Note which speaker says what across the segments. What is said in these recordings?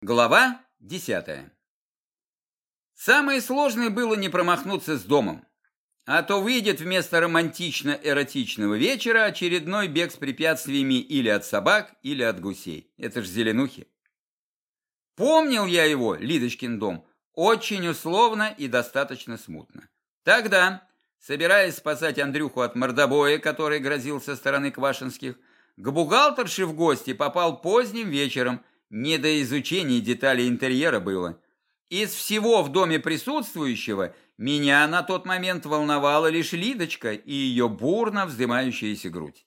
Speaker 1: Глава 10. Самое сложное было не промахнуться с домом, а то выйдет вместо романтично-эротичного вечера очередной бег с препятствиями или от собак, или от гусей. Это ж зеленухи. Помнил я его, Лидочкин дом, очень условно и достаточно смутно. Тогда, собираясь спасать Андрюху от мордобоя, который грозил со стороны Квашинских, к бухгалтерше в гости попал поздним вечером – не до изучения деталей интерьера было. Из всего в доме присутствующего меня на тот момент волновала лишь Лидочка и ее бурно вздымающаяся грудь.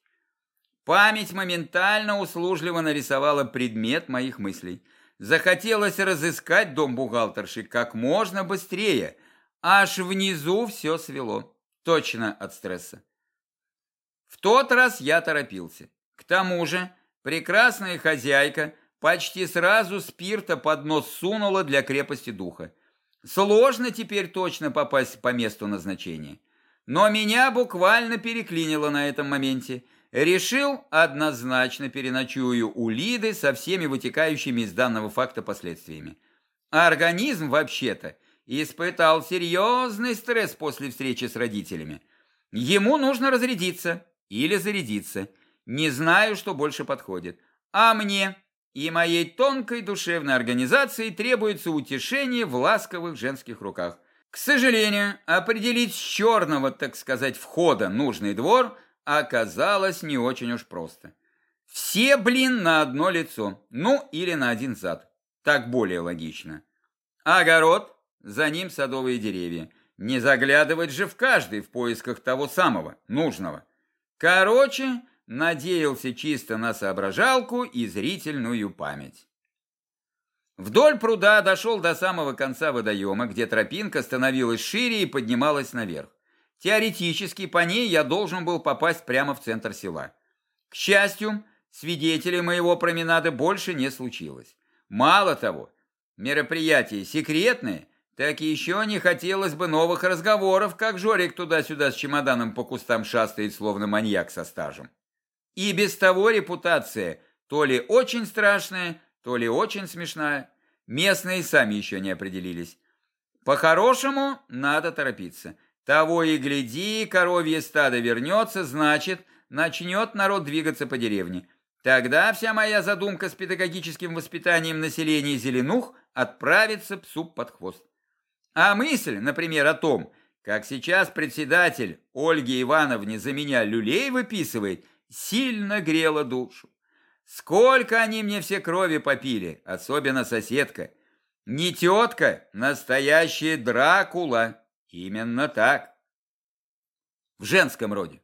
Speaker 1: Память моментально услужливо нарисовала предмет моих мыслей. Захотелось разыскать дом бухгалтерши как можно быстрее. Аж внизу все свело. Точно от стресса. В тот раз я торопился. К тому же прекрасная хозяйка Почти сразу спирта под нос сунула для крепости духа. Сложно теперь точно попасть по месту назначения. Но меня буквально переклинило на этом моменте. Решил, однозначно переночую у Лиды со всеми вытекающими из данного факта последствиями. организм, вообще-то, испытал серьезный стресс после встречи с родителями. Ему нужно разрядиться или зарядиться. Не знаю, что больше подходит. А мне и моей тонкой душевной организации требуется утешение в ласковых женских руках. К сожалению, определить с черного, так сказать, входа нужный двор оказалось не очень уж просто. Все, блин, на одно лицо, ну или на один зад. Так более логично. Огород, за ним садовые деревья. Не заглядывать же в каждый в поисках того самого, нужного. Короче, надеялся чисто на соображалку и зрительную память. Вдоль пруда дошел до самого конца водоема, где тропинка становилась шире и поднималась наверх. Теоретически по ней я должен был попасть прямо в центр села. К счастью, свидетелей моего променада больше не случилось. Мало того, мероприятие секретное, так еще не хотелось бы новых разговоров, как Жорик туда-сюда с чемоданом по кустам шастает, словно маньяк со стажем. И без того репутация то ли очень страшная, то ли очень смешная. Местные сами еще не определились. По-хорошему, надо торопиться. Того и гляди, коровье стадо вернется, значит, начнет народ двигаться по деревне. Тогда вся моя задумка с педагогическим воспитанием населения зеленух отправится псу под хвост. А мысль, например, о том, как сейчас председатель Ольги Ивановне за меня люлей выписывает, сильно грела душу. Сколько они мне все крови попили, особенно соседка. Не тетка, настоящая Дракула. Именно так. В женском роде.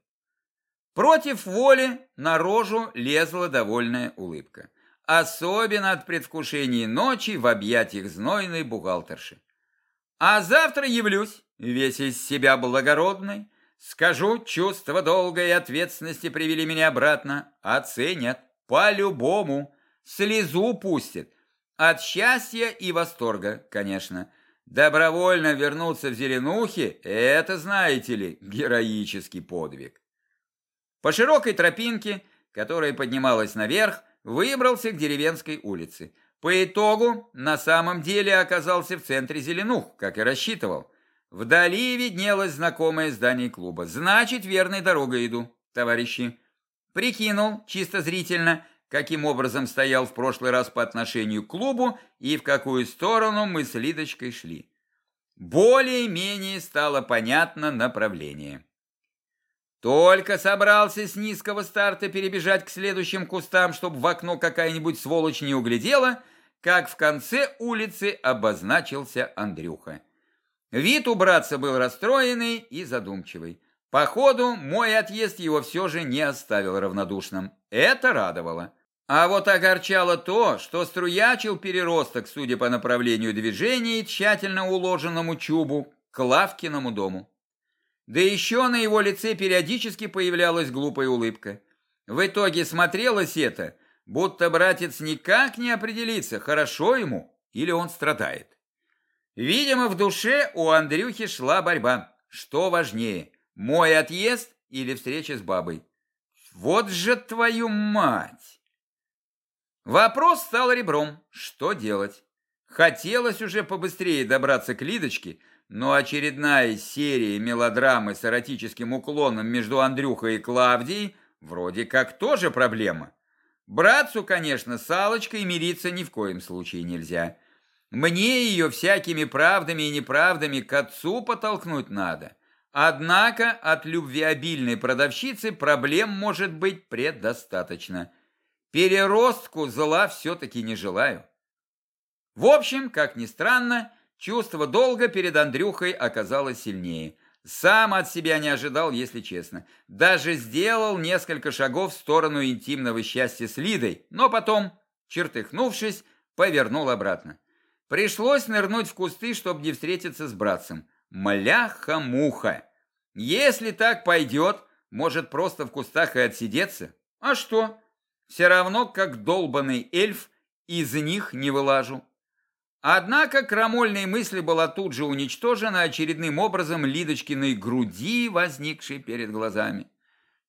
Speaker 1: Против воли на рожу лезла довольная улыбка. Особенно от предвкушения ночи в объятиях знойной бухгалтерши. А завтра явлюсь, весь из себя благородный, Скажу, чувство долга и ответственности привели меня обратно. Оценят. По-любому. Слезу пустят. От счастья и восторга, конечно. Добровольно вернуться в Зеленухи – это, знаете ли, героический подвиг. По широкой тропинке, которая поднималась наверх, выбрался к деревенской улице. По итогу, на самом деле оказался в центре Зеленух, как и рассчитывал – Вдали виднелось знакомое здание клуба. Значит, верной дорогой иду, товарищи. Прикинул, чисто зрительно, каким образом стоял в прошлый раз по отношению к клубу и в какую сторону мы с Лидочкой шли. Более-менее стало понятно направление. Только собрался с низкого старта перебежать к следующим кустам, чтобы в окно какая-нибудь сволочь не углядела, как в конце улицы обозначился Андрюха. Вид у братца был расстроенный и задумчивый. Походу, мой отъезд его все же не оставил равнодушным. Это радовало. А вот огорчало то, что струячил переросток, судя по направлению движения и тщательно уложенному чубу, к Лавкиному дому. Да еще на его лице периодически появлялась глупая улыбка. В итоге смотрелось это, будто братец никак не определится, хорошо ему или он страдает. Видимо, в душе у Андрюхи шла борьба. Что важнее, мой отъезд или встреча с бабой? Вот же твою мать! Вопрос стал ребром. Что делать? Хотелось уже побыстрее добраться к Лидочке, но очередная серия мелодрамы с эротическим уклоном между Андрюхой и Клавдией вроде как тоже проблема. Братцу, конечно, с Аллочкой мириться ни в коем случае нельзя. Мне ее всякими правдами и неправдами к отцу потолкнуть надо. Однако от любвеобильной продавщицы проблем может быть предостаточно. Переростку зла все-таки не желаю. В общем, как ни странно, чувство долга перед Андрюхой оказалось сильнее. Сам от себя не ожидал, если честно. Даже сделал несколько шагов в сторону интимного счастья с Лидой, но потом, чертыхнувшись, повернул обратно. Пришлось нырнуть в кусты, чтобы не встретиться с братцем. Мляха-муха! Если так пойдет, может просто в кустах и отсидеться. А что? Все равно, как долбанный эльф, из них не вылажу. Однако крамольная мысль была тут же уничтожена очередным образом Лидочкиной груди, возникшей перед глазами.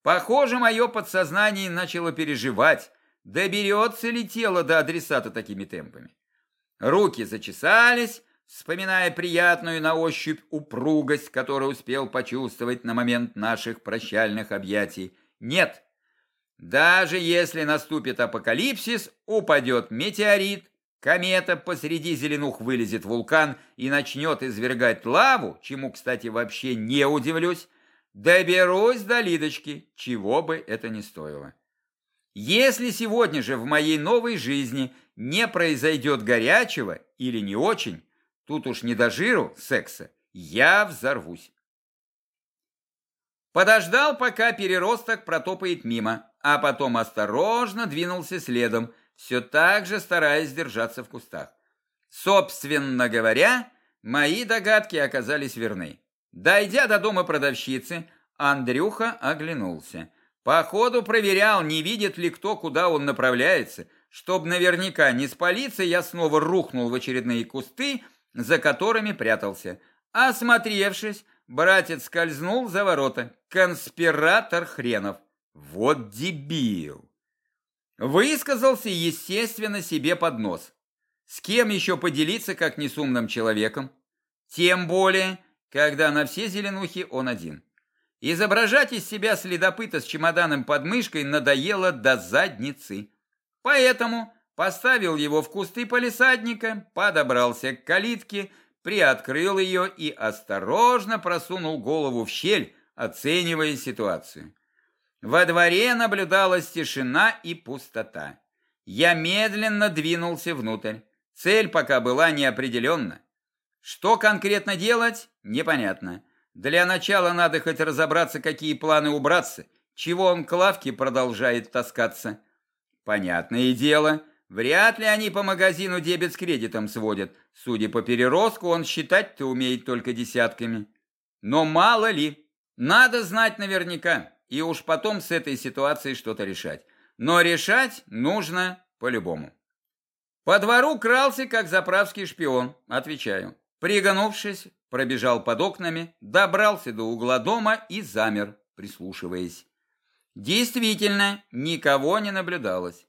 Speaker 1: Похоже, мое подсознание начало переживать, доберется ли тело до адресата такими темпами. Руки зачесались, вспоминая приятную на ощупь упругость, которую успел почувствовать на момент наших прощальных объятий. Нет, даже если наступит апокалипсис, упадет метеорит, комета посреди зеленух вылезет вулкан и начнет извергать лаву, чему, кстати, вообще не удивлюсь, доберусь до Лидочки, чего бы это ни стоило. Если сегодня же в моей новой жизни не произойдет горячего или не очень, Тут уж не до жиру секса. Я взорвусь. Подождал, пока переросток протопает мимо, а потом осторожно двинулся следом, все так же стараясь держаться в кустах. Собственно говоря, мои догадки оказались верны. Дойдя до дома продавщицы, Андрюха оглянулся. Походу проверял, не видит ли кто, куда он направляется. Чтоб наверняка не спалиться, я снова рухнул в очередные кусты, за которыми прятался. Осмотревшись, братец скользнул за ворота. Конспиратор хренов. Вот дебил. Высказался, естественно, себе под нос. С кем еще поделиться, как не с умным человеком? Тем более, когда на все зеленухи он один. Изображать из себя следопыта с чемоданом под мышкой надоело до задницы. Поэтому поставил его в кусты полисадника, подобрался к калитке, приоткрыл ее и осторожно просунул голову в щель, оценивая ситуацию. Во дворе наблюдалась тишина и пустота. Я медленно двинулся внутрь. Цель пока была неопределенна. Что конкретно делать, непонятно. Для начала надо хоть разобраться, какие планы убраться, чего он к лавке продолжает таскаться. Понятное дело, Вряд ли они по магазину дебет с кредитом сводят. Судя по переростку, он считать-то умеет только десятками. Но мало ли. Надо знать наверняка. И уж потом с этой ситуацией что-то решать. Но решать нужно по-любому. По двору крался, как заправский шпион, отвечаю. Пригнувшись, пробежал под окнами, добрался до угла дома и замер, прислушиваясь. Действительно, никого не наблюдалось.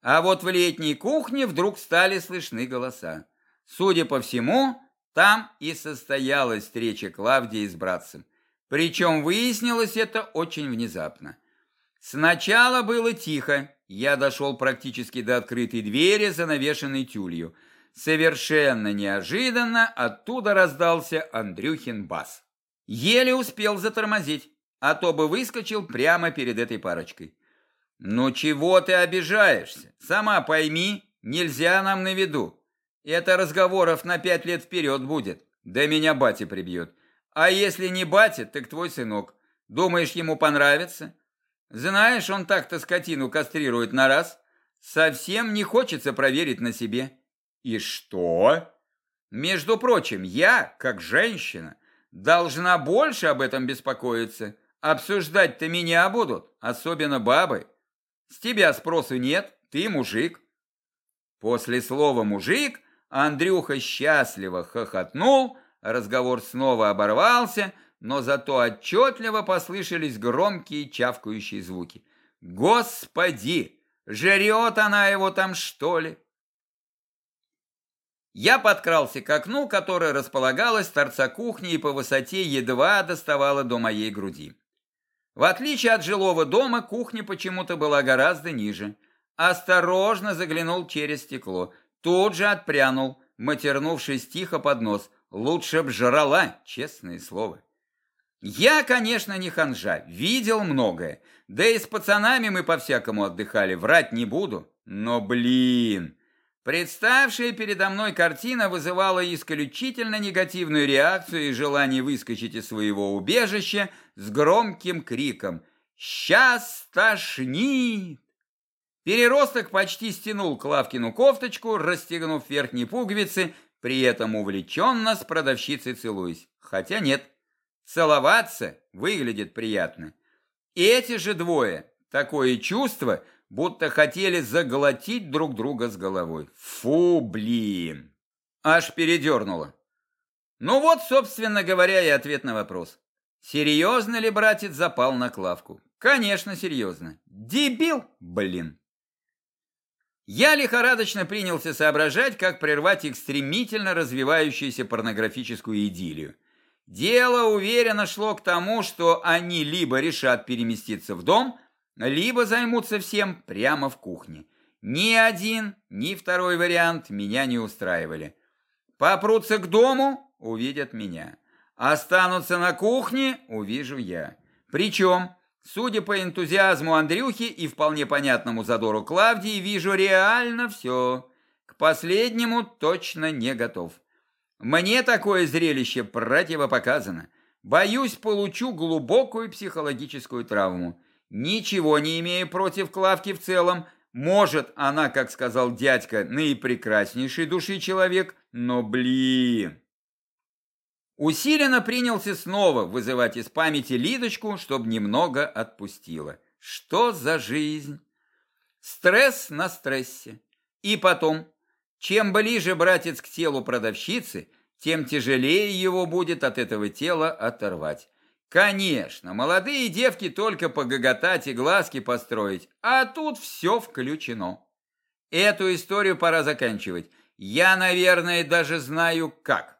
Speaker 1: А вот в летней кухне вдруг стали слышны голоса. Судя по всему, там и состоялась встреча Клавдии с братцем. Причем выяснилось это очень внезапно. Сначала было тихо, я дошел практически до открытой двери, занавешенной тюлью. Совершенно неожиданно оттуда раздался Андрюхин бас. Еле успел затормозить, а то бы выскочил прямо перед этой парочкой. «Ну чего ты обижаешься? Сама пойми, нельзя нам на виду. Это разговоров на пять лет вперед будет. Да меня батя прибьет. А если не батя, так твой сынок. Думаешь, ему понравится? Знаешь, он так-то скотину кастрирует на раз. Совсем не хочется проверить на себе». «И что?» «Между прочим, я, как женщина, должна больше об этом беспокоиться. Обсуждать-то меня будут, особенно бабы. С тебя спросу нет, ты мужик. После слова «мужик» Андрюха счастливо хохотнул, разговор снова оборвался, но зато отчетливо послышались громкие чавкающие звуки. «Господи! Жрет она его там, что ли? Я подкрался к окну, которое располагалось в торца кухни и по высоте едва доставало до моей груди. В отличие от жилого дома, кухня почему-то была гораздо ниже. Осторожно заглянул через стекло, тут же отпрянул, матернувшись тихо под нос. Лучше б жрала, честное слово. Я, конечно, не ханжа, видел многое. Да и с пацанами мы по-всякому отдыхали, врать не буду. Но, блин, представшая передо мной картина вызывала исключительно негативную реакцию и желание выскочить из своего убежища с громким криком «Сейчас тошнит!». Переросток почти стянул Клавкину кофточку, расстегнув верхние пуговицы, при этом увлеченно с продавщицей целуясь. Хотя нет, Целоваться выглядит приятно. И эти же двое, такое чувство, будто хотели заглотить друг друга с головой. Фу, блин! Аж передернуло. Ну вот, собственно говоря, и ответ на вопрос. Серьезно ли братец запал на Клавку? Конечно, серьезно. Дебил, блин. Я лихорадочно принялся соображать, как прервать их стремительно развивающуюся порнографическую идиллию. Дело уверенно шло к тому, что они либо решат переместиться в дом, либо займутся всем прямо в кухне. Ни один, ни второй вариант меня не устраивали. Попрутся к дому, увидят меня. Останутся на кухне, увижу я. Причем, судя по энтузиазму Андрюхи и вполне понятному задору Клавдии, вижу реально все. К последнему точно не готов. Мне такое зрелище противопоказано. Боюсь, получу глубокую психологическую травму. Ничего не имея против Клавки в целом. Может, она, как сказал дядька, наипрекраснейший души человек, но блин. Усиленно принялся снова вызывать из памяти Лидочку, чтобы немного отпустила. Что за жизнь? Стресс на стрессе. И потом, чем ближе братец к телу продавщицы, тем тяжелее его будет от этого тела оторвать. Конечно, молодые девки только погоготать и глазки построить, а тут все включено. Эту историю пора заканчивать. Я, наверное, даже знаю как.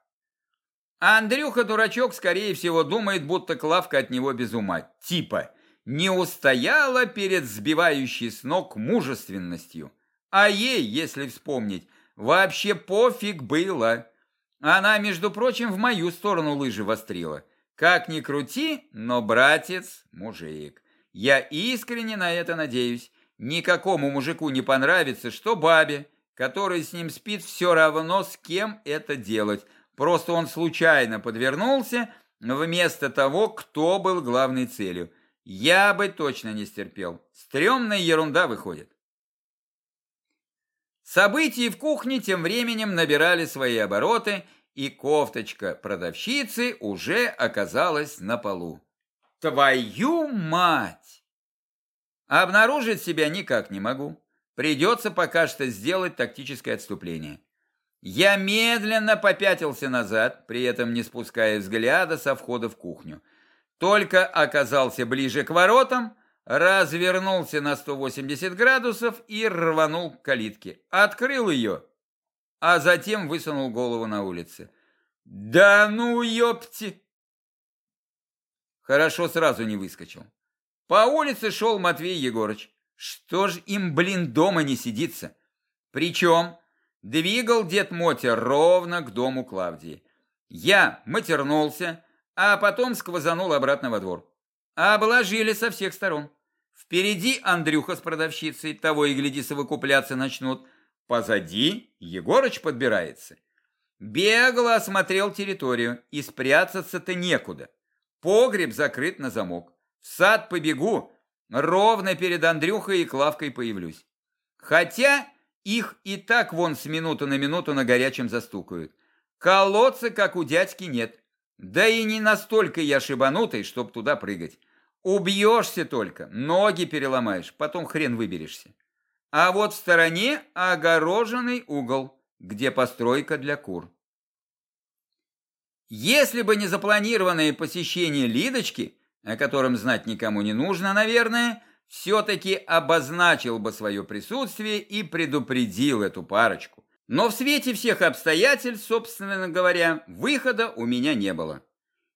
Speaker 1: Андрюха-дурачок, скорее всего, думает, будто Клавка от него без ума. Типа, не устояла перед сбивающей с ног мужественностью. А ей, если вспомнить, Вообще пофиг было. Она, между прочим, в мою сторону лыжи вострила. Как ни крути, но братец – мужик. Я искренне на это надеюсь. Никакому мужику не понравится, что бабе, которая с ним спит, все равно с кем это делать. Просто он случайно подвернулся вместо того, кто был главной целью. Я бы точно не стерпел. Стремная ерунда выходит. События в кухне тем временем набирали свои обороты, и кофточка продавщицы уже оказалась на полу. Твою мать! Обнаружить себя никак не могу. Придется пока что сделать тактическое отступление. Я медленно попятился назад, при этом не спуская взгляда со входа в кухню. Только оказался ближе к воротам, развернулся на 180 градусов и рванул к калитке. Открыл ее, а затем высунул голову на улице. «Да ну, ёпти!» Хорошо сразу не выскочил. По улице шел Матвей Егорыч. Что ж им, блин, дома не сидится? Причем двигал дед Мотя ровно к дому Клавдии. Я матернулся, а потом сквозанул обратно во двор. Обложили со всех сторон. Впереди Андрюха с продавщицей, того и гляди совокупляться начнут. Позади Егорыч подбирается. Бегло осмотрел территорию, и спрятаться-то некуда. Погреб закрыт на замок. В сад побегу, ровно перед Андрюхой и Клавкой появлюсь. Хотя их и так вон с минуты на минуту на горячем застукают. Колодца, как у дядьки, нет. Да и не настолько я шибанутый, чтоб туда прыгать. Убьешься только, ноги переломаешь, потом хрен выберешься. А вот в стороне огороженный угол, где постройка для кур. Если бы не запланированное посещение Лидочки, о котором знать никому не нужно, наверное, все-таки обозначил бы свое присутствие и предупредил эту парочку. Но в свете всех обстоятельств, собственно говоря, выхода у меня не было.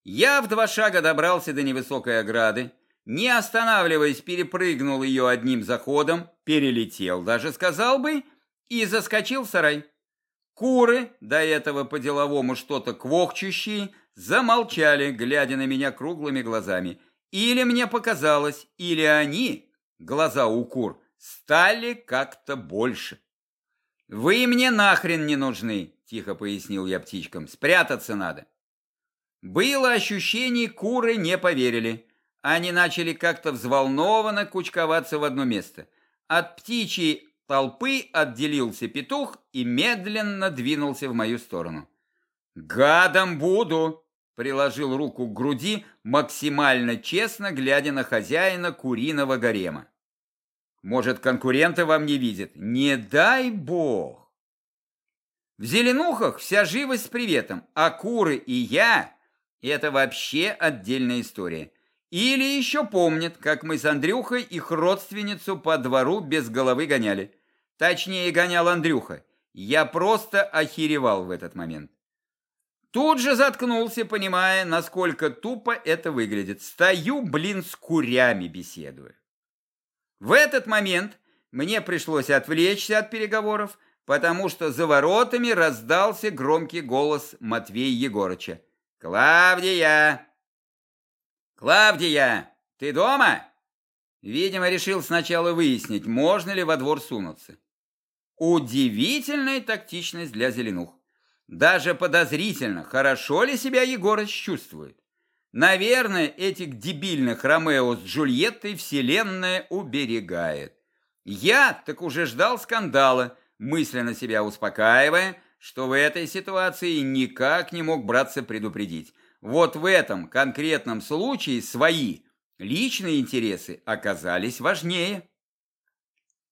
Speaker 1: Я в два шага добрался до невысокой ограды, не останавливаясь, перепрыгнул ее одним заходом, перелетел даже, сказал бы, и заскочил в сарай. Куры, до этого по-деловому что-то квохчущие, замолчали, глядя на меня круглыми глазами. Или мне показалось, или они, глаза у кур, стали как-то больше. «Вы мне нахрен не нужны», – тихо пояснил я птичкам, – «спрятаться надо». Было ощущение, куры не поверили. Они начали как-то взволнованно кучковаться в одно место. От птичьей толпы отделился петух и медленно двинулся в мою сторону. «Гадом буду!» – приложил руку к груди, максимально честно глядя на хозяина куриного гарема. «Может, конкуренты вам не видят? Не дай бог!» В зеленухах вся живость с приветом, а куры и я – это вообще отдельная история. Или еще помнят, как мы с Андрюхой их родственницу по двору без головы гоняли. Точнее, гонял Андрюха. Я просто охеревал в этот момент. Тут же заткнулся, понимая, насколько тупо это выглядит. Стою, блин, с курями беседую. В этот момент мне пришлось отвлечься от переговоров, потому что за воротами раздался громкий голос Матвея Егорыча. «Клавдия! Клавдия, ты дома?» Видимо, решил сначала выяснить, можно ли во двор сунуться. Удивительная тактичность для зеленух. Даже подозрительно, хорошо ли себя Егорыч чувствует. Наверное, этих дебильных Ромео с Джульеттой вселенная уберегает. Я так уже ждал скандала, мысленно себя успокаивая, что в этой ситуации никак не мог браться предупредить. Вот в этом конкретном случае свои личные интересы оказались важнее.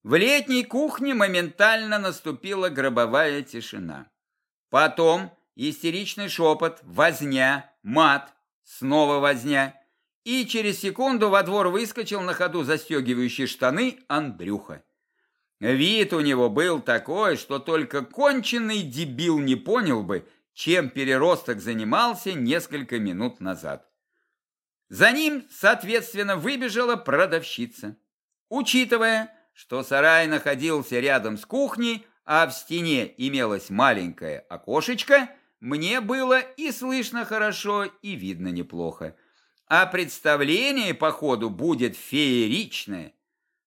Speaker 1: В летней кухне моментально наступила гробовая тишина. Потом истеричный шепот, возня, мат, снова возня. И через секунду во двор выскочил на ходу застегивающий штаны Андрюха. Вид у него был такой, что только конченый дебил не понял бы, чем переросток занимался несколько минут назад. За ним, соответственно, выбежала продавщица. Учитывая, что сарай находился рядом с кухней, а в стене имелось маленькое окошечко, мне было и слышно хорошо, и видно неплохо. А представление, походу, будет фееричное.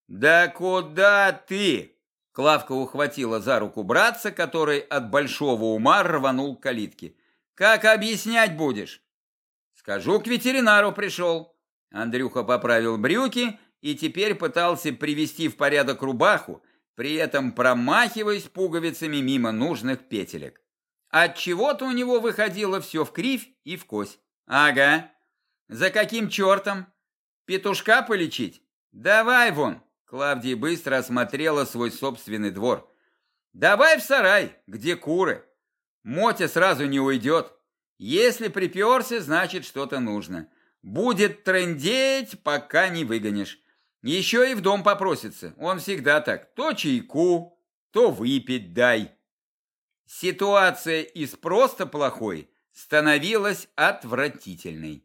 Speaker 1: «Да куда ты?» Клавка ухватила за руку братца, который от большого ума рванул к калитке. «Как объяснять будешь?» «Скажу, к ветеринару пришел». Андрюха поправил брюки и теперь пытался привести в порядок рубаху, при этом промахиваясь пуговицами мимо нужных петелек. От чего-то у него выходило все в кривь и в кось. Ага. За каким чертом? Петушка полечить? Давай вон. Клавдия быстро осмотрела свой собственный двор. Давай в сарай, где куры. Мотя сразу не уйдет. Если приперся, значит что-то нужно. Будет трындеть, пока не выгонишь. Еще и в дом попросится. Он всегда так. То чайку, то выпить дай. Ситуация из просто плохой становилась отвратительной.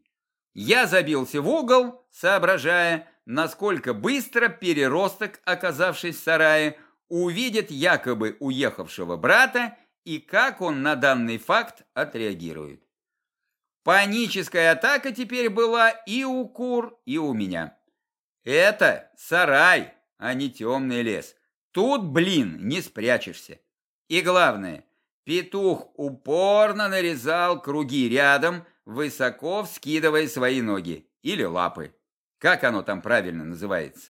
Speaker 1: Я забился в угол, соображая, насколько быстро переросток, оказавшись в сарае, увидит якобы уехавшего брата и как он на данный факт отреагирует. Паническая атака теперь была и у кур, и у меня. Это сарай, а не темный лес. Тут, блин, не спрячешься. И главное, петух упорно нарезал круги рядом, высоко вскидывая свои ноги или лапы. Как оно там правильно называется?